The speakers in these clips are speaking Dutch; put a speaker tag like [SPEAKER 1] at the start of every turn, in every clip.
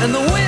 [SPEAKER 1] and the
[SPEAKER 2] wind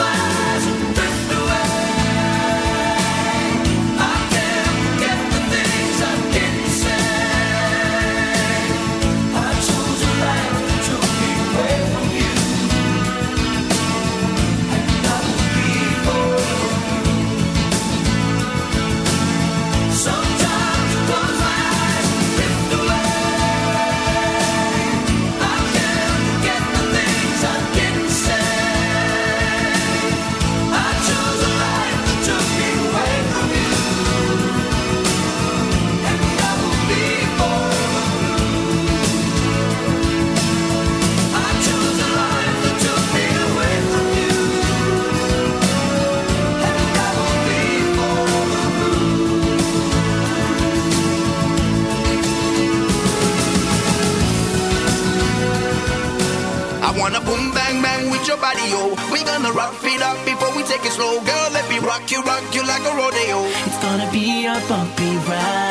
[SPEAKER 3] rodeo.
[SPEAKER 4] It's gonna be a bumpy ride.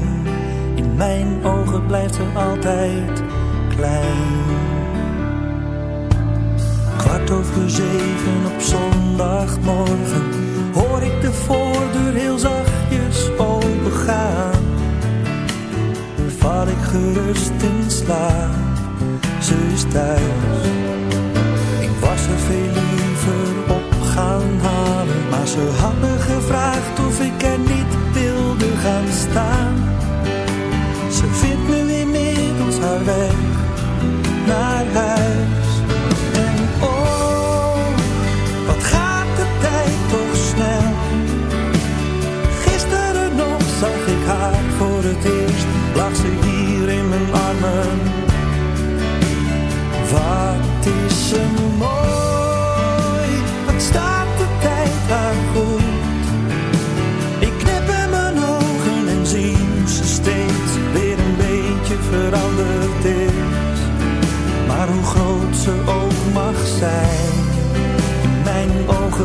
[SPEAKER 5] mijn ogen blijft ze altijd klein. Kwart over zeven op zondagmorgen hoor ik de voordeur heel zachtjes opengaan. Dan val ik gerust in slaap, ze is thuis. Ik was er veel liever op gaan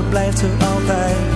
[SPEAKER 5] verblijft er altijd.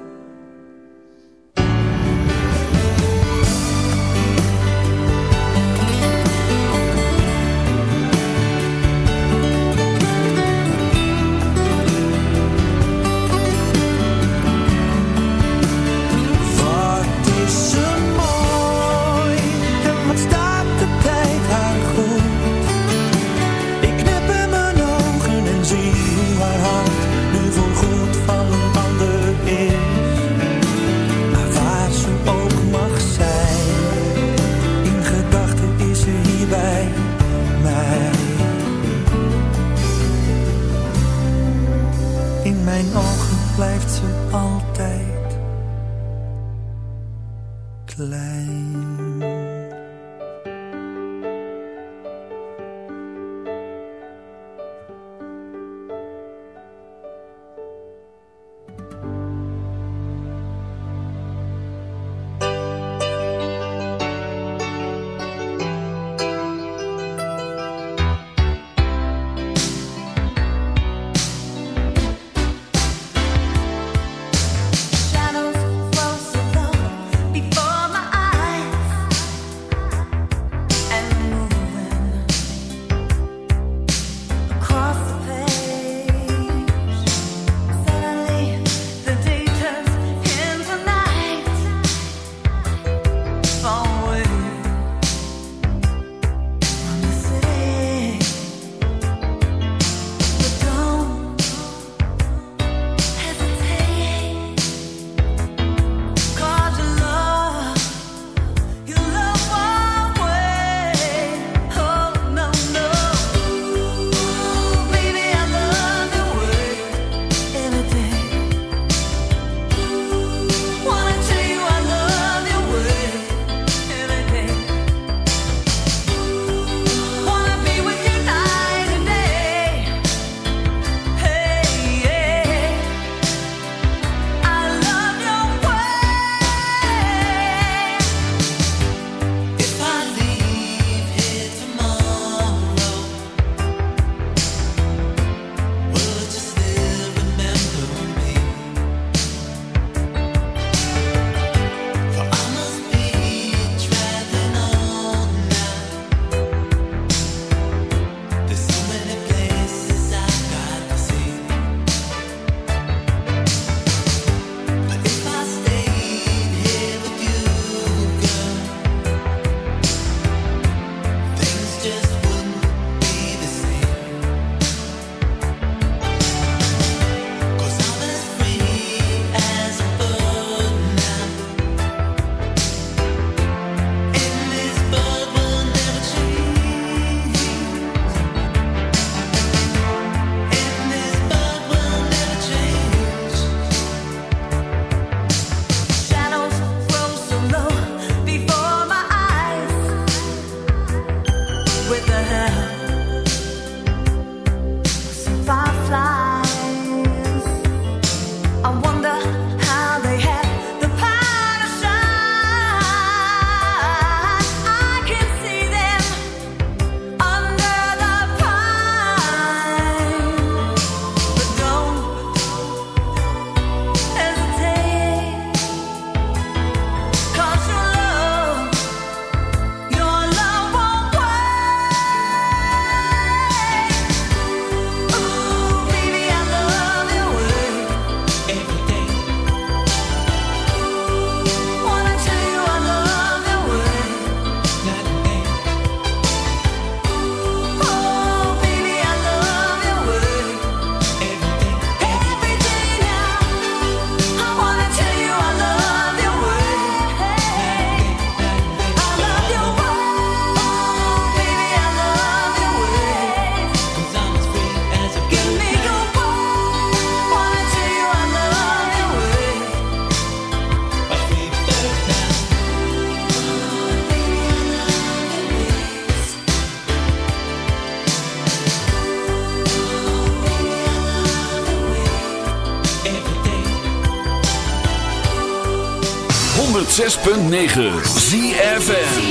[SPEAKER 6] 106.9 ZFN